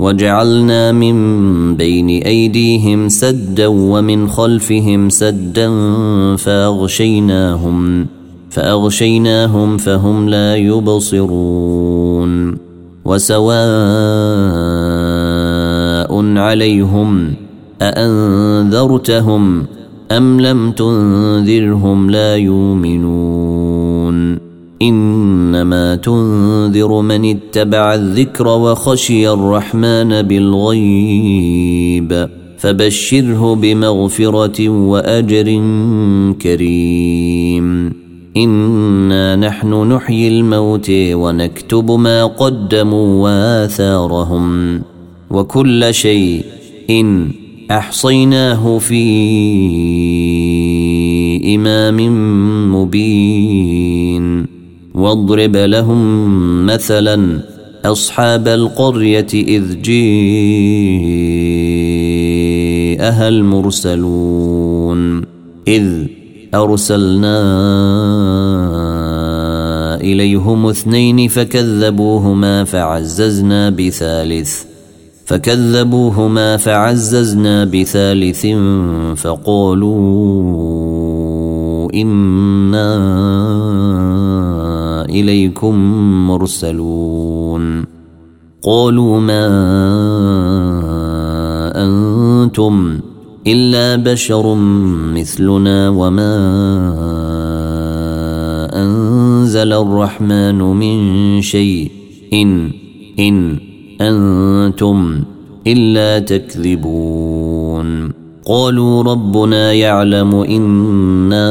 وجعلنا من بين أيديهم سدا ومن خلفهم سدا فأغشيناهم فأغشيناهم فهم لا يبصرون. وسواء عليهم أأنذرتهم أم لم تنذرهم لا يؤمنون. إنما تنذر من اتبع الذكر وخشي الرحمن بالغيب فبشره بمغفرة وأجر كريم. إنا نحن نحيي الموت ونكتب ما قدموا وآثارهم وكل شيء إن أحصيناه في إمام مبين. واضرب لهم مثلا أصحاب القرية إذ جيءها المرسلون إذ أرسلنا إليهم اثنين فكذبوهما فعززنا بثالث فكذبوهما فعززنا بثالث فقالوا إنا إليكم مرسلون. قالوا ما أنتم إلا بشر مثلنا وما أنزل الرحمن من شيء. إن إن أنتم إلا تكذبون. قالوا ربنا يعلم إنا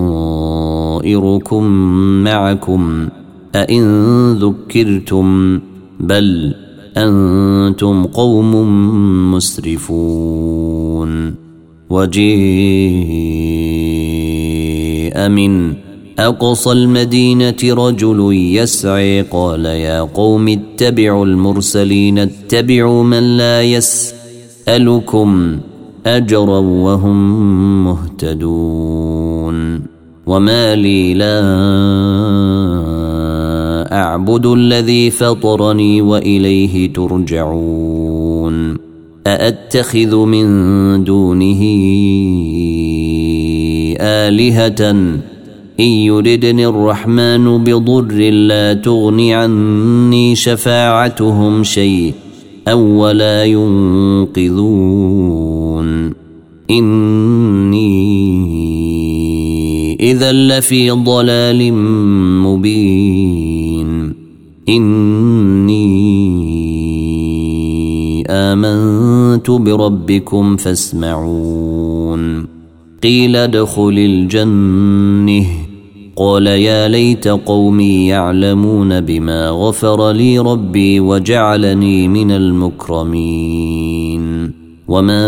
طائركم معكم أئن ذكرتم بل أنتم قوم مسرفون وجيء من أقصى المدينة رجل يسعي قال يا قوم اتبعوا المرسلين اتبعوا من لا يسألكم أجرا وهم مهتدون وما لي لا أعبد الذي فطرني وإليه ترجعون أأتخذ من دونه آلهةً إن يردني الرحمن بضر لا تغن عني شفاعتهم شيء أو ولا ينقذون إني إذا لفي ضلال مبين. إني آمنت بربكم فاسمعون. قيل ادخل الجنة. قال يا ليت قومي يعلمون بما غفر لي ربي وجعلني من المكرمين. وما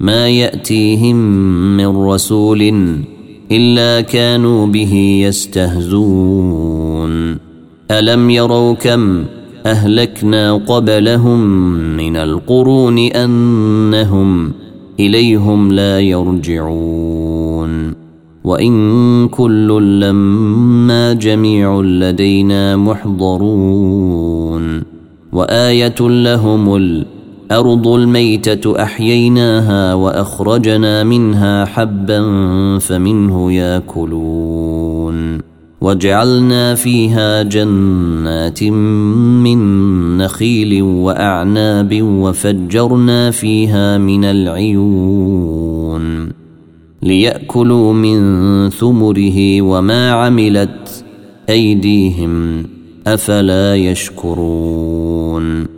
ما يأتيهم من رسول إلا كانوا به يستهزون. ألم يروا كم أهلكنا قبلهم من القرون أنهم إليهم لا يرجعون. وإن كل لما جميع لدينا محضرون. وآية لهم الأرض الميتة أحييناها وأخرجنا منها حبا فمنه ياكلون وجعلنا فيها جنات من نخيل وأعناب وفجرنا فيها من العيون ليأكلوا من ثمره وما عملت أيديهم أفلا يشكرون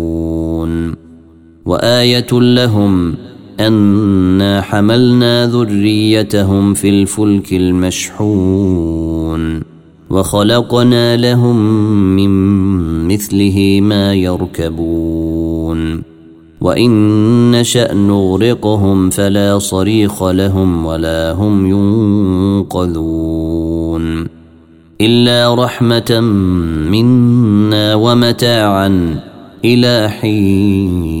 وآية لهم أنا حملنا ذريتهم في الفلك المشحون وخلقنا لهم من مثله ما يركبون وإن نشأ نغرقهم فلا صريخ لهم ولا هم ينقذون إلا رحمة منا ومتاعا إلى حين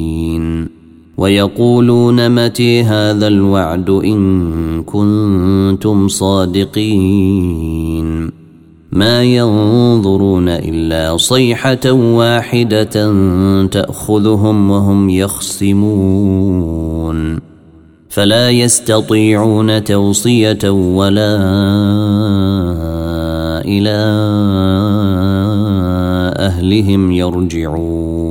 ويقولون متى هذا الوعد إن كنتم صادقين. ما ينظرون إلا صيحة واحدة تأخذهم وهم يخصمون. فلا يستطيعون توصية ولا إلى أهلهم يرجعون.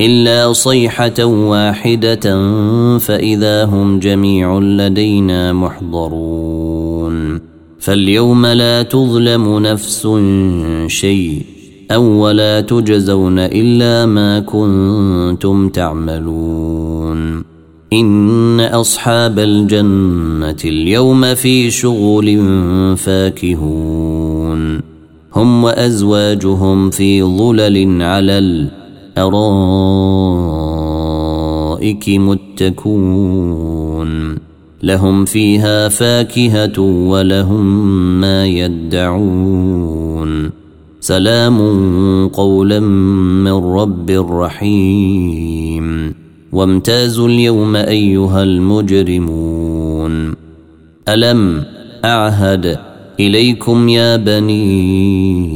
إلا صيحة واحدة فإذا هم جميع لدينا محضرون. فاليوم لا تظلم نفس شيء أو ولا تجزون إلا ما كنتم تعملون. إن أصحاب الجنة اليوم في شغل فاكهون. هم وأزواجهم في ظلل على الأرض الأرائك متكون لهم فيها فاكهة ولهم ما يدعون سلام قولا من رب رحيم وامتازوا اليوم أيها المجرمون ألم أعهد إليكم يا بني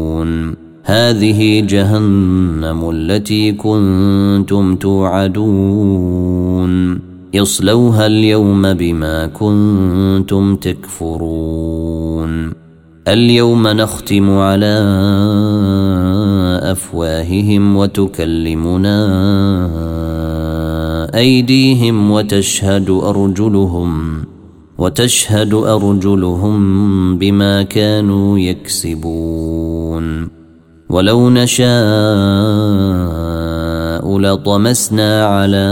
هذه جهنم التي كنتم توعدون. اصلوها اليوم بما كنتم تكفرون. اليوم نختم على أفواههم وتكلمنا أيديهم وتشهد أرجلهم وتشهد أرجلهم بما كانوا يكسبون. ولو نشاء لطمسنا على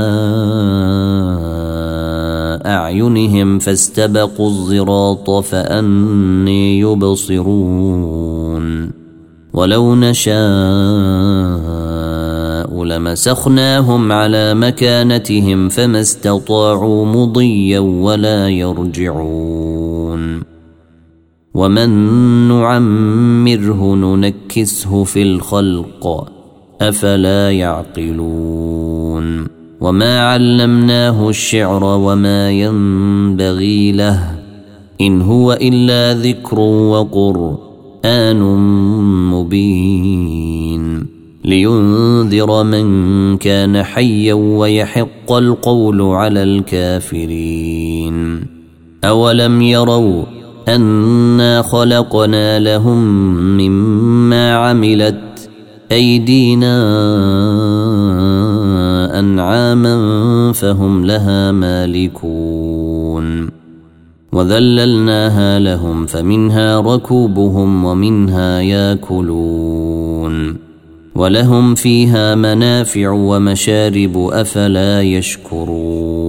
أعينهم فاستبقوا الصراط فأني يبصرون. ولو نشاء لمسخناهم على مكانتهم فما استطاعوا مضيا ولا يرجعون. ومن نعمره ننكسه في الخلق افلا يعقلون وما علمناه الشعر وما ينبغي له ان هو الا ذكر وقران مبين لينذر من كان حيا ويحق القول على الكافرين اولم يروا انا خلقنا لهم مما عملت ايدينا انعاما فهم لها مالكون وذللناها لهم فمنها ركوبهم ومنها ياكلون ولهم فيها منافع ومشارب افلا يشكرون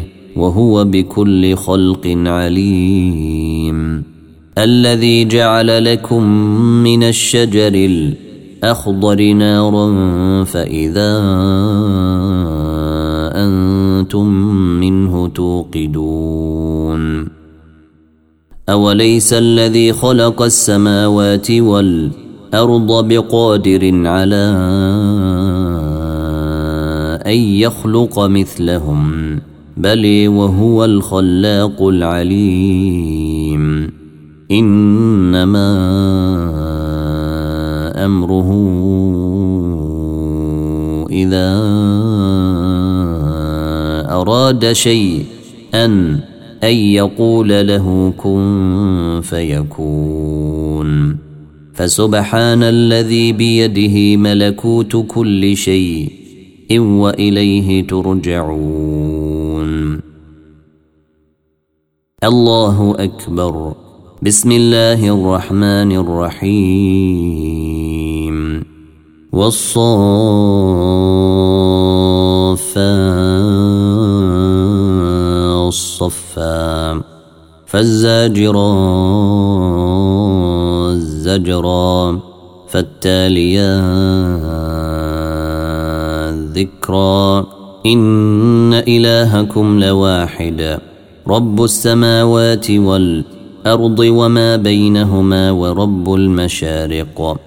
وهو بكل خلق عليم. الذي جعل لكم من الشجر الأخضر نارا فإذا أنتم منه توقدون. أوليس الذي خلق السماوات والأرض بقادر على أن يخلق مثلهم؟ بل وهو الخلاق العليم. إنما أمره إذا أراد شيئا أن يقول له كن فيكون. فسبحان الذي بيده ملكوت كل شيء وإليه ترجعون. الله أكبر. بسم الله الرحمن الرحيم. والصفات صفا فالزاجرات زجرا فالت التاليا ذكرا إن إلهكم لواحد. رب السماوات والأرض وما بينهما ورب المشارق.